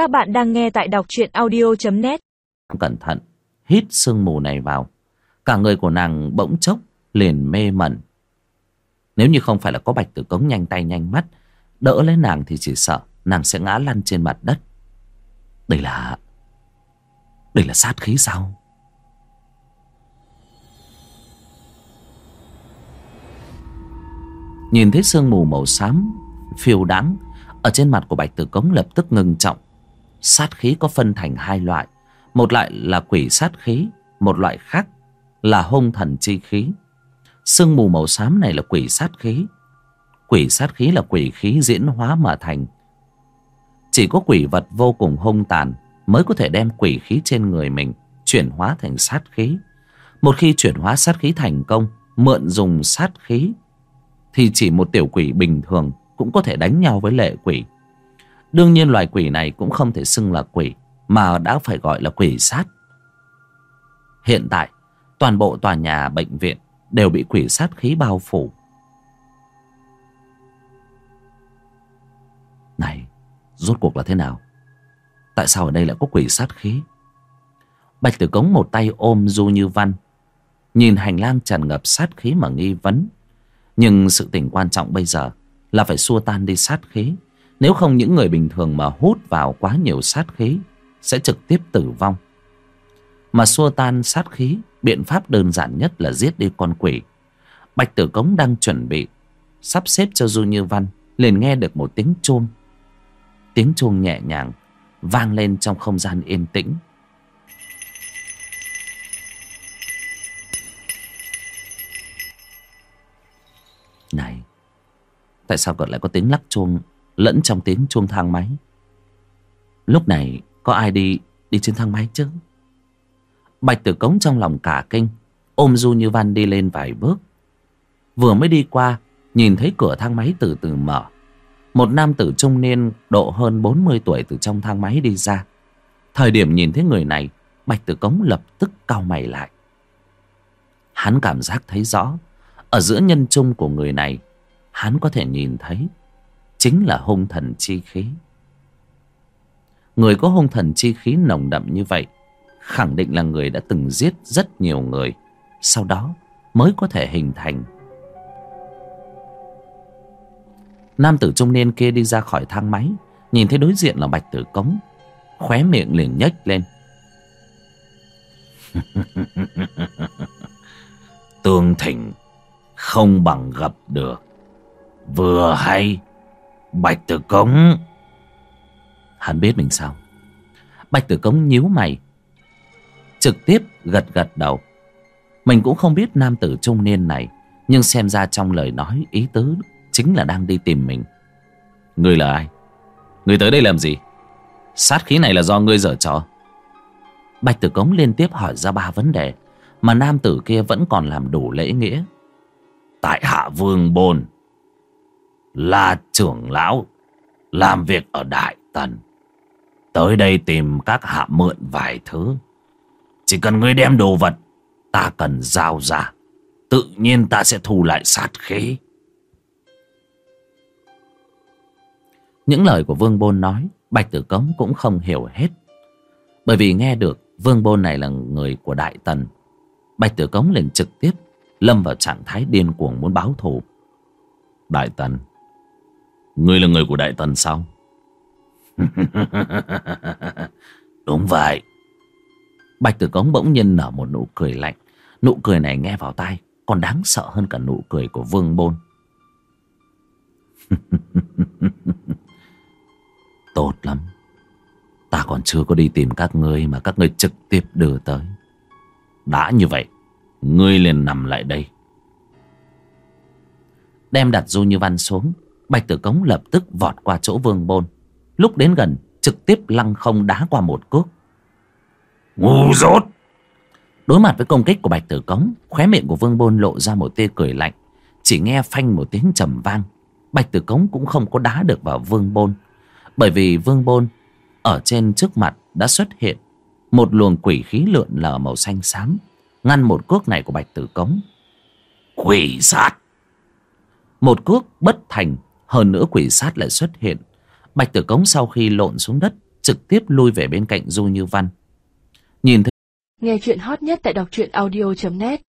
Các bạn đang nghe tại đọc truyện audio.net Cẩn thận, Hít sương mù này vào. Cả người của nàng bỗng chốc liền mê mẩn. Nếu như không phải là có bạch tử cống nhanh tay nhanh mắt, Đỡ lấy nàng thì chỉ sợ Nàng sẽ ngã lăn trên mặt đất. Đây là Đây là sát khí sao? Nhìn thấy sương mù màu xám, Phiêu đáng Ở trên mặt của bạch tử cống lập tức ngừng trọng. Sát khí có phân thành hai loại. Một loại là quỷ sát khí, Một loại khác là hung thần chi khí. Sương mù màu xám này là quỷ sát khí. Quỷ sát khí là quỷ khí diễn hóa mà thành. Chỉ có quỷ vật vô cùng hung tàn Mới có thể đem quỷ khí trên người mình Chuyển hóa thành sát khí. Một khi chuyển hóa sát khí thành công, Mượn dùng sát khí, Thì chỉ một tiểu quỷ bình thường Cũng có thể đánh nhau với lệ quỷ. Đương nhiên loài quỷ này cũng không thể xưng là quỷ, Mà đã phải gọi là quỷ sát. Hiện tại, Toàn bộ tòa nhà, bệnh viện Đều bị quỷ sát khí bao phủ. Này, Rốt cuộc là thế nào? Tại sao ở đây lại có quỷ sát khí? Bạch Tử Cống một tay ôm Du Như Văn, Nhìn hành lang tràn ngập sát khí mà nghi vấn. Nhưng sự tình quan trọng bây giờ Là phải xua tan đi sát khí. Nếu không những người bình thường mà hút vào quá nhiều sát khí, Sẽ trực tiếp tử vong. Mà xua tan sát khí, Biện pháp đơn giản nhất là giết đi con quỷ. Bạch Tử Cống đang chuẩn bị Sắp xếp cho Du Như Văn liền nghe được một tiếng chuông. Tiếng chuông nhẹ nhàng Vang lên trong không gian yên tĩnh. Này, Tại sao còn lại có tiếng lắc chuông? Lẫn trong tiếng chuông thang máy. Lúc này, có ai đi Đi trên thang máy chứ? Bạch tử cống trong lòng cả kinh, Ôm Du Như Văn đi lên vài bước. Vừa mới đi qua, Nhìn thấy cửa thang máy từ từ mở. Một nam tử trung niên Độ hơn 40 tuổi từ trong thang máy đi ra. Thời điểm nhìn thấy người này, Bạch tử cống lập tức cau mày lại. Hắn cảm giác thấy rõ, Ở giữa nhân trung của người này, Hắn có thể nhìn thấy Chính là hung thần chi khí. Người có hung thần chi khí nồng đậm như vậy, khẳng định là người đã từng giết rất nhiều người, sau đó mới có thể hình thành. Nam tử trung niên kia đi ra khỏi thang máy, nhìn thấy đối diện là bạch tử cống, khóe miệng liền nhếch lên. Tương thỉnh không bằng gặp được. Vừa hay bạch tử cống. Hắn biết mình sao? Bạch tử cống nhíu mày, trực tiếp gật gật đầu. Mình cũng không biết nam tử trung niên này, nhưng xem ra trong lời nói ý tứ chính là đang đi tìm mình. Ngươi là ai? Ngươi tới đây làm gì? Sát khí này là do ngươi dở trò. Bạch tử cống liên tiếp hỏi ra ba vấn đề mà nam tử kia vẫn còn làm đủ lễ nghĩa. Tại hạ vương bồn là trưởng lão, làm việc ở đại tần. Tới đây tìm các hạ mượn vài thứ. Chỉ cần ngươi đem đồ vật, Ta cần giao ra. Tự nhiên ta sẽ thu lại sát khí. Những lời của Vương Bôn nói, Bạch Tử Cống cũng không hiểu hết. Bởi vì nghe được Vương Bôn này là người của Đại Tần, Bạch Tử Cống liền trực tiếp Lâm vào trạng thái điên cuồng muốn báo thù. Đại Tần Ngươi là người của Đại Tần sao Đúng vậy Bạch Tử Cống bỗng nhiên nở một nụ cười lạnh. Nụ cười này nghe vào tai còn đáng sợ hơn cả nụ cười của Vương Bôn. Tốt lắm. Ta còn chưa có đi tìm các ngươi mà các ngươi trực tiếp đưa tới. Đã như vậy, ngươi liền nằm lại đây. Đem đặt Du Như Văn xuống, Bạch Tử Cống lập tức vọt qua chỗ Vương Bôn. Lúc đến gần, trực tiếp lăng không đá qua một cước. Ngu dốt! Đối mặt với công kích của Bạch Tử Cống Khóe miệng của Vương Bôn lộ ra một tia cười lạnh. Chỉ nghe phanh một tiếng trầm vang. Bạch Tử Cống cũng không có đá được vào Vương Bôn. Bởi vì Vương Bôn Ở trên trước mặt đã xuất hiện Một luồng quỷ khí lượn lờ màu xanh xám. Ngăn một cước này của Bạch Tử Cống. Quỷ sát! Một cước bất thành hơn nữa quỷ sát lại xuất hiện. Bạch Tử Cống sau khi lộn xuống đất, trực tiếp lui về bên cạnh du như văn. Nhìn thấy Nghe chuyện hot nhất tại đọc truyện audio.net